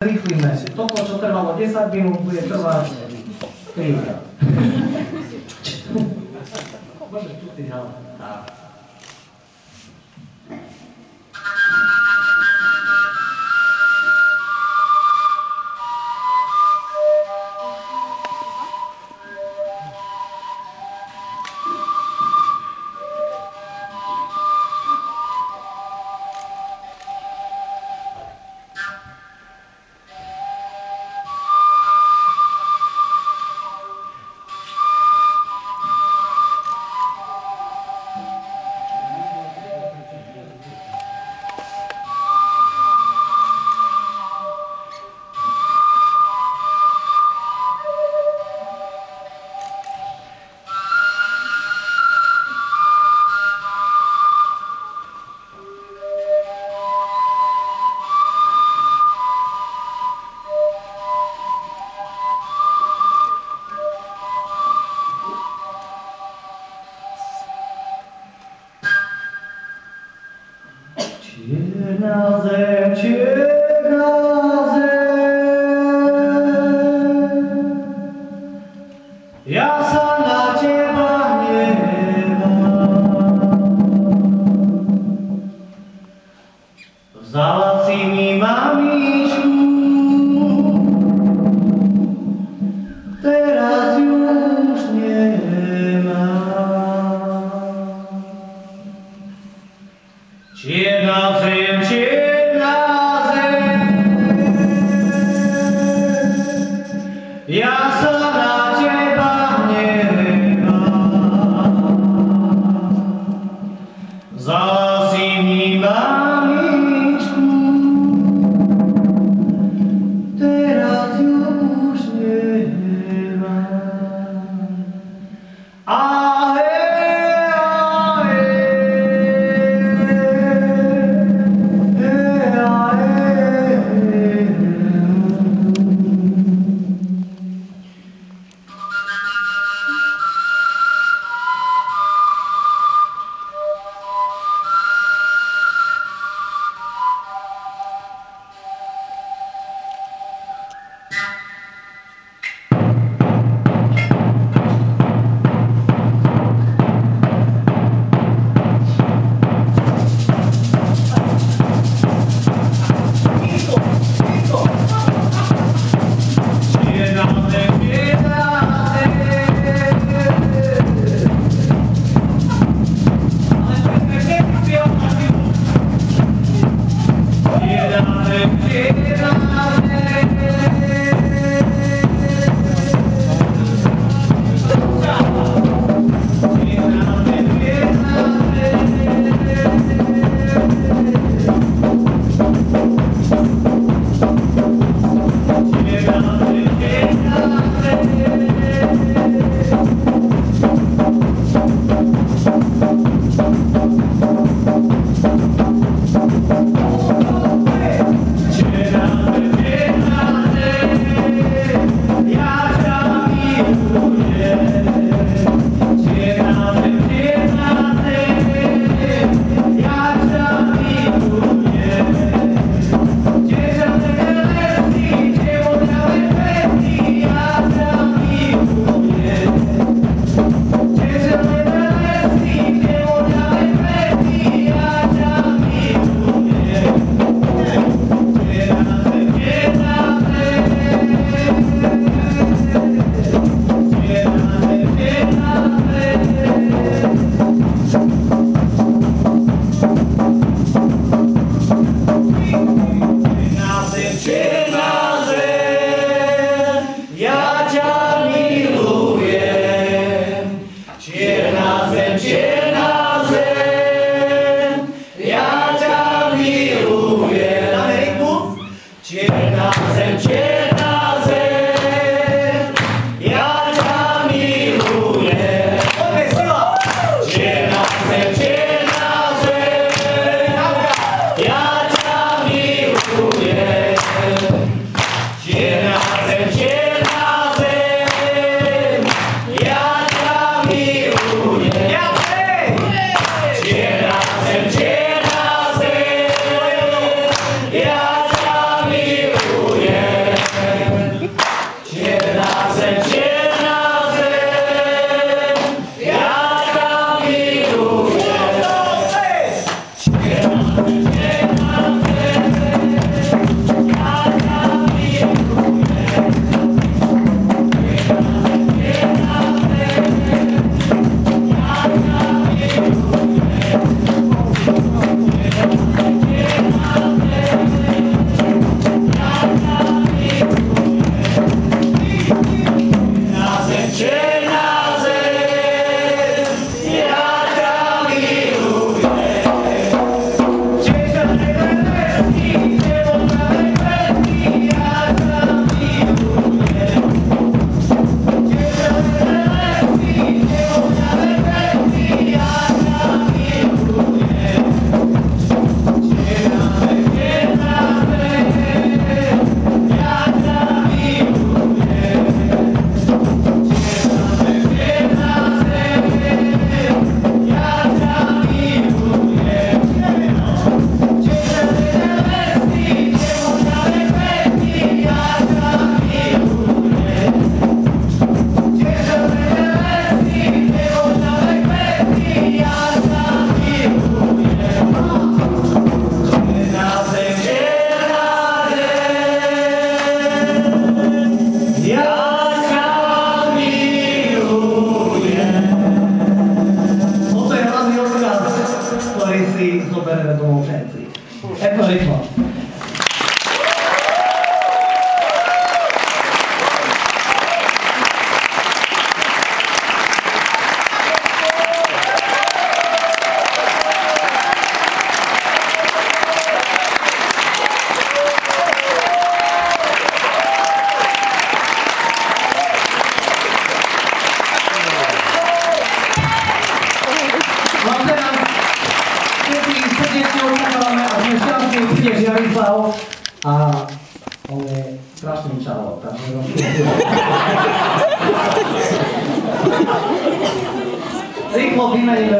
Rýchlime si. Toto, čo trvalo 10 minút, bude trvať 3 minút. Môžeš tu ty ďalej. Razem cię Ah! avec moi. pięknie uczyłam mieszkańcy przyjeździeli chwał, a one strasznie ciało, także Ich modlimy i